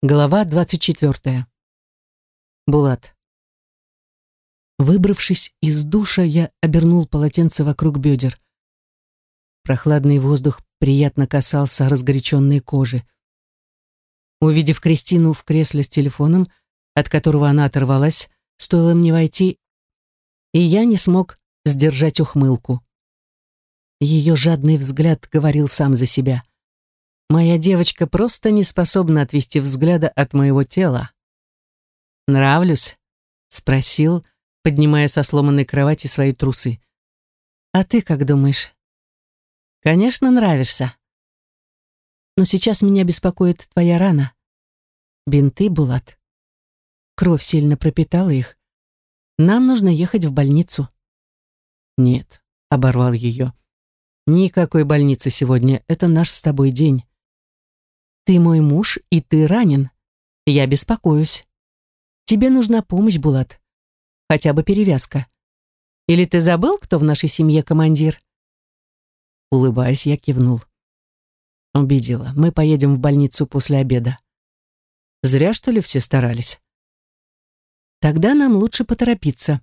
Глава 24. Булат. Выбравшись из душа, я обернул полотенце вокруг бедер. Прохладный воздух приятно касался разгоряченной кожи. Увидев Кристину в кресле с телефоном, от которого она оторвалась, стоило мне войти, и я не смог сдержать ухмылку. Ее жадный взгляд говорил сам за себя. Моя девочка просто не способна отвести взгляда от моего тела. «Нравлюсь?» — спросил, поднимая со сломанной кровати свои трусы. «А ты как думаешь?» «Конечно, нравишься. Но сейчас меня беспокоит твоя рана. Бинты, Булат. Кровь сильно пропитала их. Нам нужно ехать в больницу». «Нет», — оборвал ее. «Никакой больницы сегодня. Это наш с тобой день. Ты мой муж, и ты ранен. Я беспокоюсь. Тебе нужна помощь, Булат. Хотя бы перевязка. Или ты забыл, кто в нашей семье командир?» Улыбаясь, я кивнул. Убедила. Мы поедем в больницу после обеда. Зря, что ли, все старались? Тогда нам лучше поторопиться,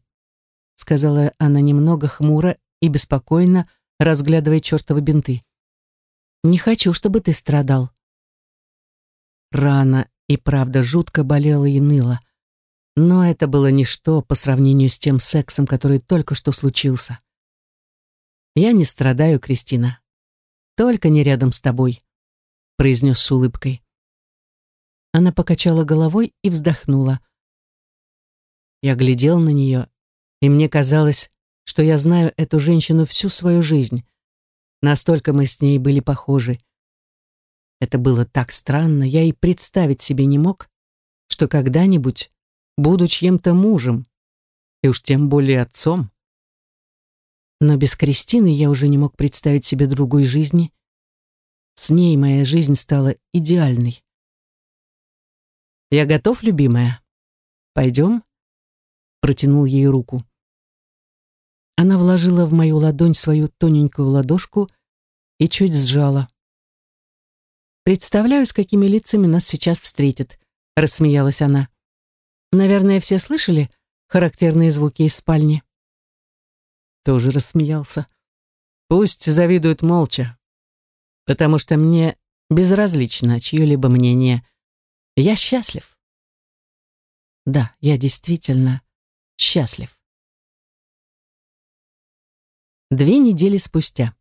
сказала она немного хмуро и беспокойно, разглядывая чертовы бинты. Не хочу, чтобы ты страдал. Рана и правда жутко болела и ныла. Но это было ничто по сравнению с тем сексом, который только что случился. «Я не страдаю, Кристина. Только не рядом с тобой», — произнес с улыбкой. Она покачала головой и вздохнула. Я глядел на нее, и мне казалось, что я знаю эту женщину всю свою жизнь. Настолько мы с ней были похожи. Это было так странно, я и представить себе не мог, что когда-нибудь буду чьим-то мужем, и уж тем более отцом. Но без Кристины я уже не мог представить себе другой жизни. С ней моя жизнь стала идеальной. «Я готов, любимая. Пойдем?» Протянул ей руку. Она вложила в мою ладонь свою тоненькую ладошку и чуть сжала. Представляю, с какими лицами нас сейчас встретят, рассмеялась она. Наверное, все слышали характерные звуки из спальни. Тоже рассмеялся. Пусть завидуют молча, потому что мне безразлично чье-либо мнение. Я счастлив. Да, я действительно счастлив. Две недели спустя.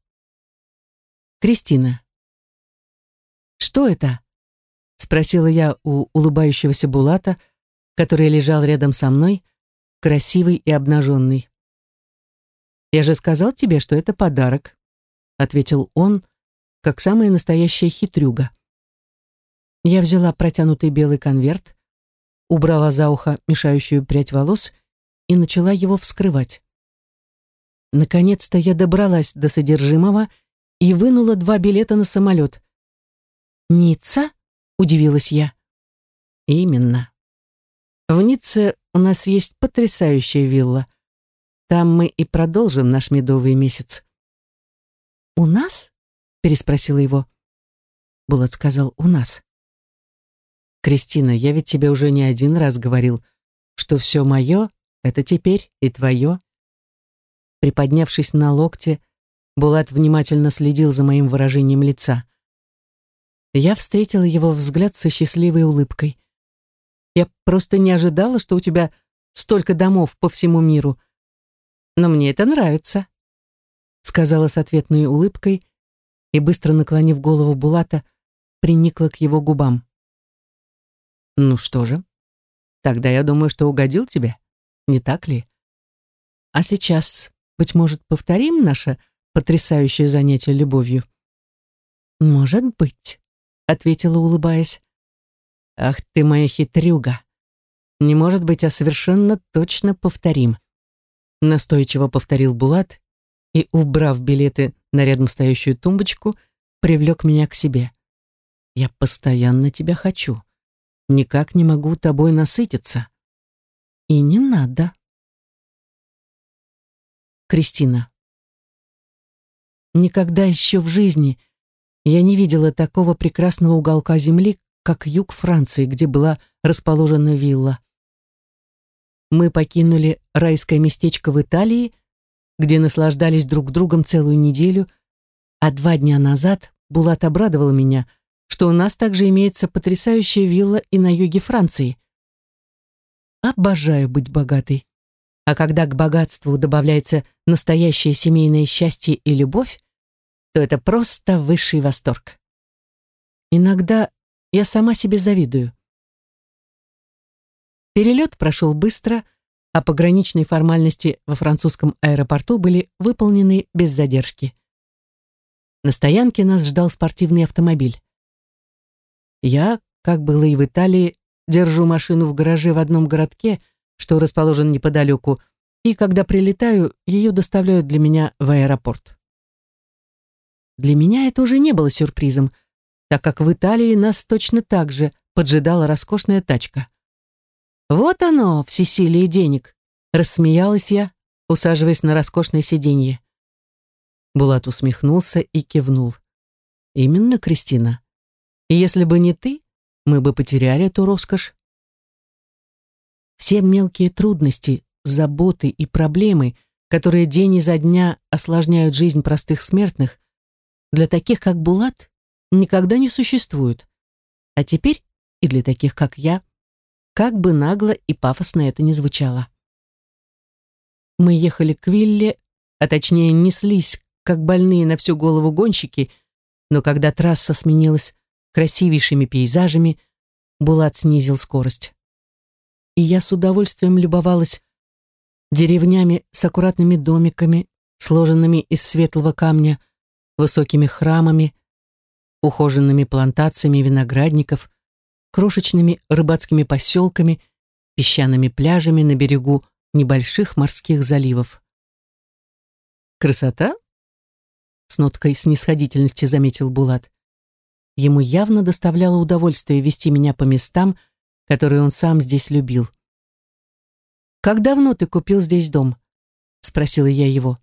Кристина. «Что это?» — спросила я у улыбающегося Булата, который лежал рядом со мной, красивый и обнаженный. «Я же сказал тебе, что это подарок», — ответил он, как самая настоящая хитрюга. Я взяла протянутый белый конверт, убрала за ухо мешающую прядь волос и начала его вскрывать. Наконец-то я добралась до содержимого и вынула два билета на самолет. «Ницца?» — удивилась я. «Именно. В Ницце у нас есть потрясающая вилла. Там мы и продолжим наш медовый месяц». «У нас?» — переспросила его. Булат сказал «у нас». «Кристина, я ведь тебе уже не один раз говорил, что все мое — это теперь и твое». Приподнявшись на локте, Булат внимательно следил за моим выражением лица. Я встретила его взгляд со счастливой улыбкой. «Я просто не ожидала, что у тебя столько домов по всему миру. Но мне это нравится», — сказала с ответной улыбкой и, быстро наклонив голову Булата, приникла к его губам. «Ну что же, тогда я думаю, что угодил тебе, не так ли? А сейчас, быть может, повторим наше потрясающее занятие любовью?» «Может быть» ответила, улыбаясь. «Ах ты моя хитрюга! Не может быть, а совершенно точно повторим!» Настойчиво повторил Булат и, убрав билеты на рядом стоящую тумбочку, привлек меня к себе. «Я постоянно тебя хочу. Никак не могу тобой насытиться». «И не надо». Кристина. Никогда еще в жизни я не видела такого прекрасного уголка земли, как юг Франции, где была расположена вилла. Мы покинули райское местечко в Италии, где наслаждались друг другом целую неделю, а два дня назад Булат обрадовал меня, что у нас также имеется потрясающая вилла и на юге Франции. Обожаю быть богатой. А когда к богатству добавляется настоящее семейное счастье и любовь, то это просто высший восторг. Иногда я сама себе завидую. Перелет прошел быстро, а пограничные формальности во французском аэропорту были выполнены без задержки. На стоянке нас ждал спортивный автомобиль. Я, как было и в Италии, держу машину в гараже в одном городке, что расположен неподалеку, и когда прилетаю, ее доставляют для меня в аэропорт. Для меня это уже не было сюрпризом, так как в Италии нас точно так же поджидала роскошная тачка. «Вот оно, всесилие денег!» — рассмеялась я, усаживаясь на роскошное сиденье. Булат усмехнулся и кивнул. «Именно, Кристина. Если бы не ты, мы бы потеряли эту роскошь. Все мелкие трудности, заботы и проблемы, которые день изо дня осложняют жизнь простых смертных, для таких, как Булат, никогда не существуют. А теперь и для таких, как я, как бы нагло и пафосно это ни звучало. Мы ехали к вилле, а точнее неслись, как больные на всю голову гонщики, но когда трасса сменилась красивейшими пейзажами, Булат снизил скорость. И я с удовольствием любовалась деревнями с аккуратными домиками, сложенными из светлого камня, высокими храмами, ухоженными плантациями виноградников, крошечными рыбацкими поселками, песчаными пляжами на берегу небольших морских заливов. «Красота?» — с ноткой снисходительности заметил Булат. Ему явно доставляло удовольствие вести меня по местам, которые он сам здесь любил. «Как давно ты купил здесь дом?» — спросила я его.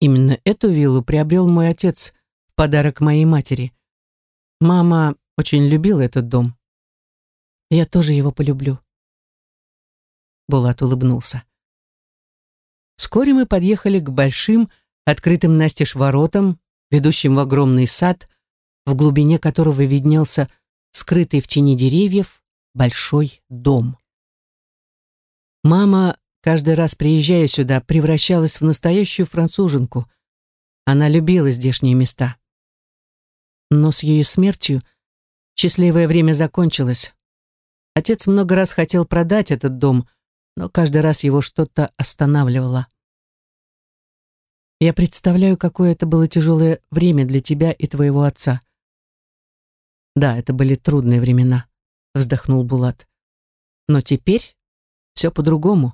Именно эту виллу приобрел мой отец в подарок моей матери. Мама очень любила этот дом. Я тоже его полюблю. Булат улыбнулся. Вскоре мы подъехали к большим, открытым настежь воротам, ведущим в огромный сад, в глубине которого виднелся скрытый в тени деревьев большой дом. Мама, каждый раз приезжая сюда, превращалась в настоящую француженку. Она любила здешние места. Но с ее смертью счастливое время закончилось. Отец много раз хотел продать этот дом, но каждый раз его что-то останавливало. Я представляю, какое это было тяжелое время для тебя и твоего отца. Да, это были трудные времена, вздохнул Булат. Но теперь все по-другому.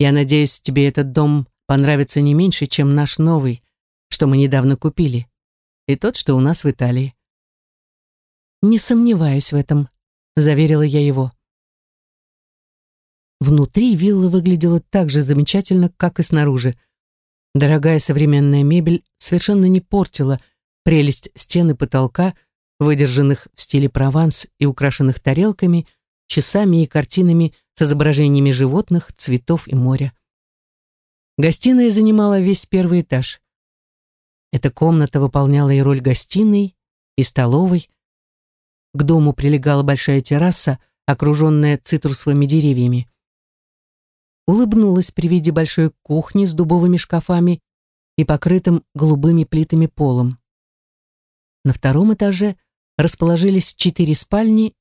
Я надеюсь, тебе этот дом понравится не меньше, чем наш новый, что мы недавно купили, и тот, что у нас в Италии. Не сомневаюсь в этом, заверила я его. Внутри вилла выглядела так же замечательно, как и снаружи. Дорогая современная мебель совершенно не портила прелесть стены потолка, выдержанных в стиле Прованс и украшенных тарелками, часами и картинами с изображениями животных, цветов и моря. Гостиная занимала весь первый этаж. Эта комната выполняла и роль гостиной, и столовой. К дому прилегала большая терраса, окруженная цитрусовыми деревьями. Улыбнулась при виде большой кухни с дубовыми шкафами и покрытым голубыми плитами полом. На втором этаже – расположились четыре спальни,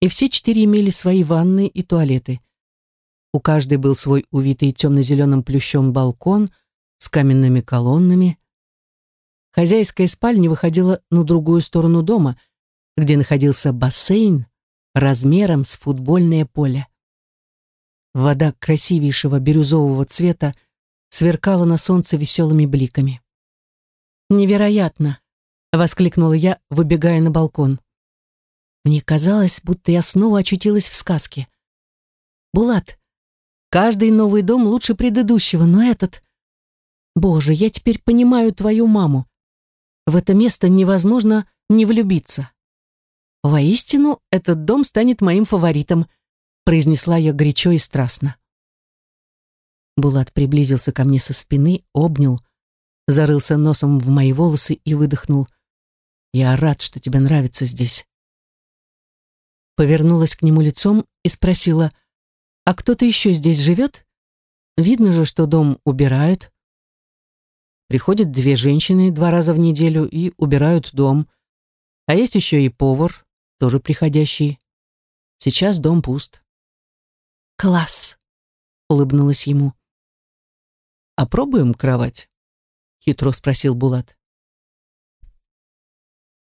и все четыре имели свои ванны и туалеты. У каждой был свой увитый темно-зеленым плющом балкон с каменными колоннами. Хозяйская спальня выходила на другую сторону дома, где находился бассейн размером с футбольное поле. Вода красивейшего бирюзового цвета сверкала на солнце веселыми бликами. «Невероятно!» воскликнула я, выбегая на балкон. Мне казалось, будто я снова очутилась в сказке. Булат, каждый новый дом лучше предыдущего, но этот... Боже, я теперь понимаю твою маму. В это место невозможно не влюбиться. «Воистину, этот дом станет моим фаворитом», произнесла я горячо и страстно. Булат приблизился ко мне со спины, обнял, зарылся носом в мои волосы и выдохнул. «Я рад, что тебе нравится здесь». Повернулась к нему лицом и спросила, «А кто-то еще здесь живет? Видно же, что дом убирают». Приходят две женщины два раза в неделю и убирают дом. А есть еще и повар, тоже приходящий. Сейчас дом пуст. «Класс!» — улыбнулась ему. «Опробуем кровать?» — хитро спросил Булат.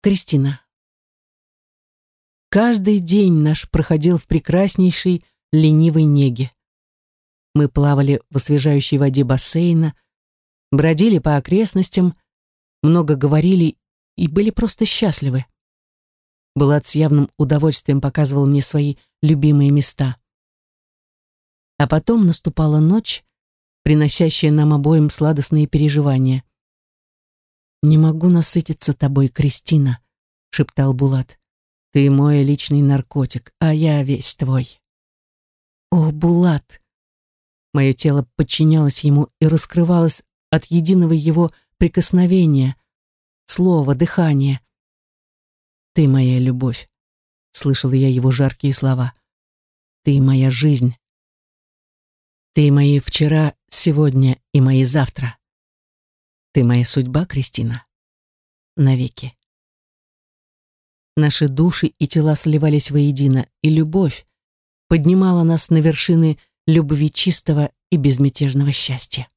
Кристина. Каждый день наш проходил в прекраснейшей ленивой неге. Мы плавали в освежающей воде бассейна, бродили по окрестностям, много говорили и были просто счастливы. Булат с явным удовольствием показывал мне свои любимые места. А потом наступала ночь, приносящая нам обоим сладостные переживания. «Не могу насытиться тобой, Кристина», — шептал Булат. «Ты мой личный наркотик, а я весь твой». «О, Булат!» Мое тело подчинялось ему и раскрывалось от единого его прикосновения, слова, дыхания. «Ты моя любовь», — слышала я его жаркие слова. «Ты моя жизнь. Ты мои вчера, сегодня и мои завтра. Ты моя судьба, Кристина. Навеки». Наши души и тела сливались воедино, и любовь поднимала нас на вершины любви чистого и безмятежного счастья.